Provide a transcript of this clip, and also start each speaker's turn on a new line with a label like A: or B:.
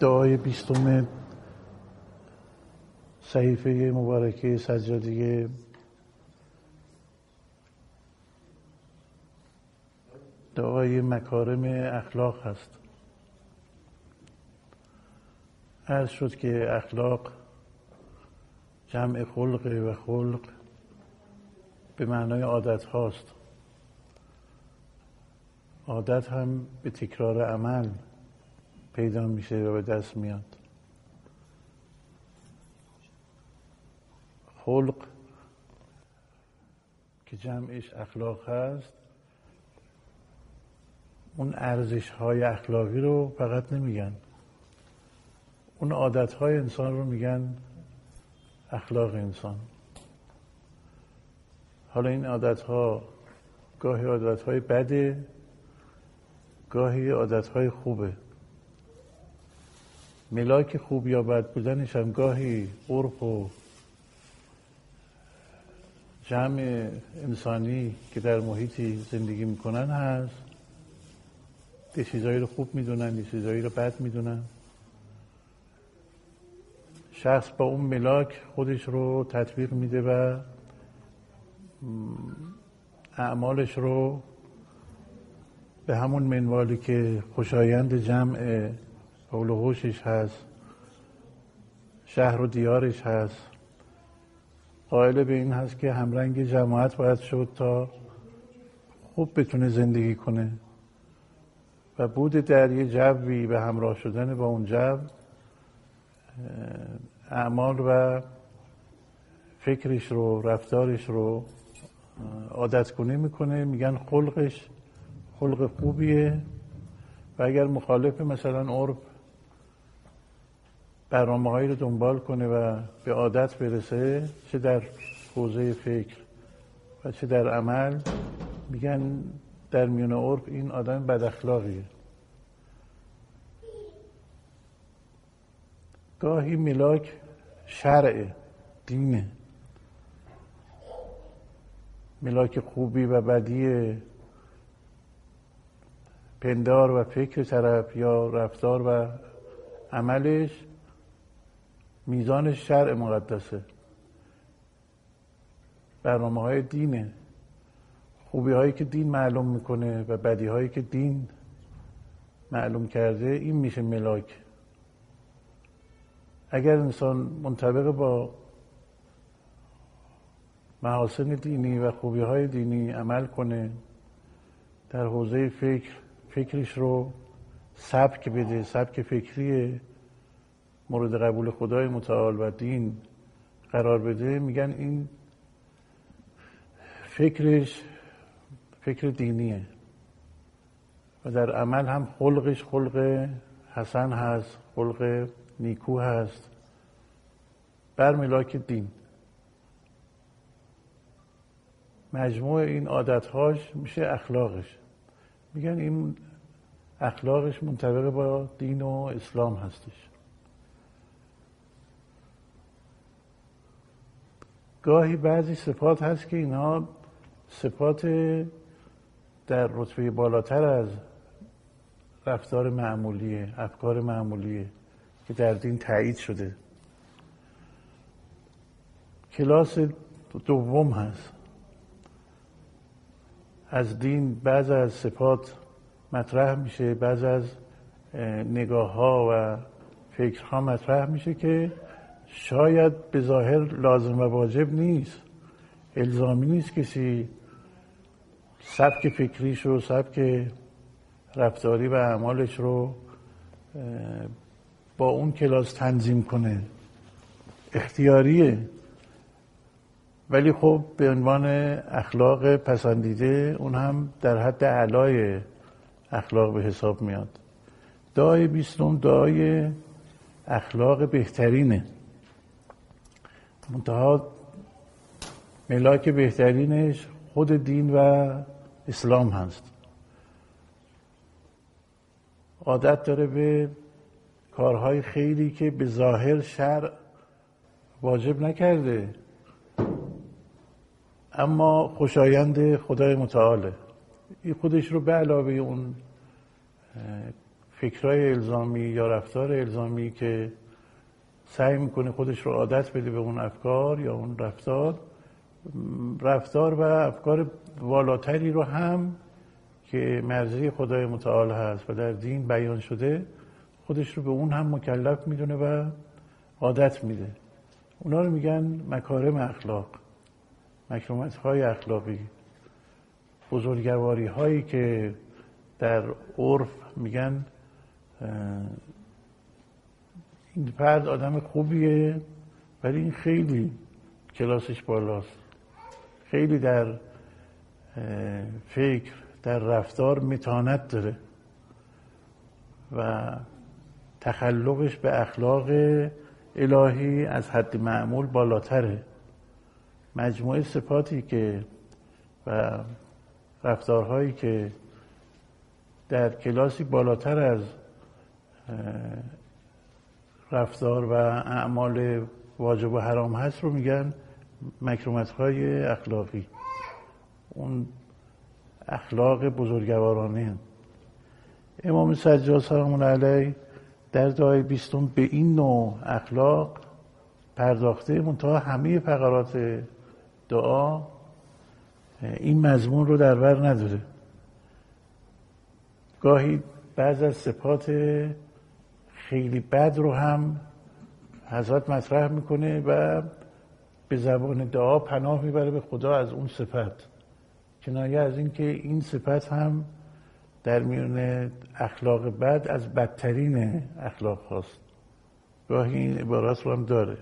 A: دعای بیستم صحیفه مبارکه سجادیه دعای مکارم اخلاق هست. عرض شد که اخلاق جمع خلق و خلق به معنای عادت هاست. عادت هم به تکرار عمل. پیدا میشه و به دست میاد. خلق که جمعش اخلاق هست اون ارزش های اخلاقی رو فقط نمیگن. اون عادت های انسان رو میگن اخلاق انسان. حالا این عادت ها گاهی عادت های بده گاهی عادت های خوبه. ملاک خوب یا بد بودنش هم گاهی عرف و جمع انسانی که در محیطی زندگی می‌کنن هست. یه چیزایی رو خوب می‌دونن یه چیزایی رو بد می‌دونن. شخص با اون ملاک خودش رو تطبیق میده و اعمالش رو به همون منوالی که خوشایند جمع حول و هست. شهر و دیارش هست. قائل به این هست که همرنگ جماعت باید شد تا خوب بتونه زندگی کنه. و بود در یه جوی به همراه شدن با اون جو اعمال و فکرش رو رفتارش رو عادت کنه می‌کنه. میگن خلقش خلق خوبیه. و اگر مخالف مثلا عرب برنامه هایی رو دنبال کنه و به عادت برسه چه در حوزه فکر و چه در عمل. میگن در میون عرف این آدم بد اخلاقیه. گاهی ملاک شرع دینه. ملاک خوبی و بدی پندار و فکر طرف یا رفتار و عملش میزان شرع مقدسه. برنامه های دینه خوبی هایی که دین معلوم می‌کنه و بدی هایی که دین معلوم کرده این میشه ملاک. اگر انسان منطبق با محاسن دینی و خوبی های دینی عمل کنه در حوزه فکر فکرش رو سبک بده سبک فکری مورد قبول خدای متعال و دین قرار بده میگن این فکرش فکر دینیه و در عمل هم خلقش خلق حسن هست خلق نیکو هست. بر ملاک دین. مجموع این عادتهاش میشه اخلاقش. میگن این اخلاقش منطبق با دین و اسلام هستش. گاهی بعضی صفات هست که اینها صفات در رتبه بالاتر از رفتار معمولیه افکار معمولیه که در دین تایید شده. کلاس دوم هست. از دین بعض از صفات مطرح میشه بعض از نگاه ها و فکرها مطرح میشه که شاید به ظاهر لازم و واجب نیست. الزامی نیست کسی سبک فکریش رو سبک رفتاری و اعمالش رو با اون کلاس تنظیم کنه. اختیاریه. ولی خب به عنوان اخلاق پسندیده اون هم در حد علای اخلاق به حساب میاد. دعای بیستم دعای اخلاق بهترینه. منتها ملاک بهترینش خود دین و اسلام هست. عادت داره به کارهای خیلی که به ظاهر شرع واجب نکرده اما خوشایند خدای متعاله. این خودش رو به علاوه اون فکرهای الزامی یا رفتار الزامی که سعی می‌کنه خودش رو عادت بده به اون افکار یا اون رفتار. رفتار و افکار والاتری رو هم که مرزی خدای متعال هست و در دین بیان شده خودش رو به اون هم مکلف می‌دونه و عادت میده. اونا رو میگن مکارم اخلاق مکرمت های اخلاقی. بزرگواری هایی که در عرف میگن این فرد آدم خوبیه ولی این خیلی کلاسش بالاست. خیلی در فکر در رفتار متانت داره و تخلقش به اخلاق الهی از حد معمول بالاتره. مجموعه صفاتی که و رفتارهایی که در کلاسی بالاتر از رفتار و اعمال واجب و حرام هست رو میگن مکرمت های اخلاقی. اون اخلاق بزرگوارانه امام سجاد سلام علیه در دعای بیستم به این نوع اخلاق پرداخته منتها همه فقرات دعا این مضمون رو در بر نداره. گاهی بعض از صفات خیلی بد رو هم حضرت مطرح می‌کنه و به زبان دعا پناه می‌بره به خدا از اون صفت. کنایه از اینکه این صفت هم در میون اخلاق بد از بدترین اخلاق هاست. گاهی این عبارات رو هم داره.